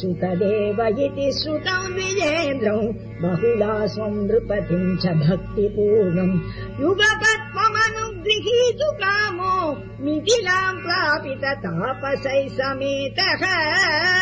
सुतदेव इति श्रुतौ विजेन्द्रौ महिलास्वम् नृपतिम् च भक्तिपूर्णम् युगपत्वमनुगृहीतु कामो मिथिलाम् प्रापित तापसै समेतः।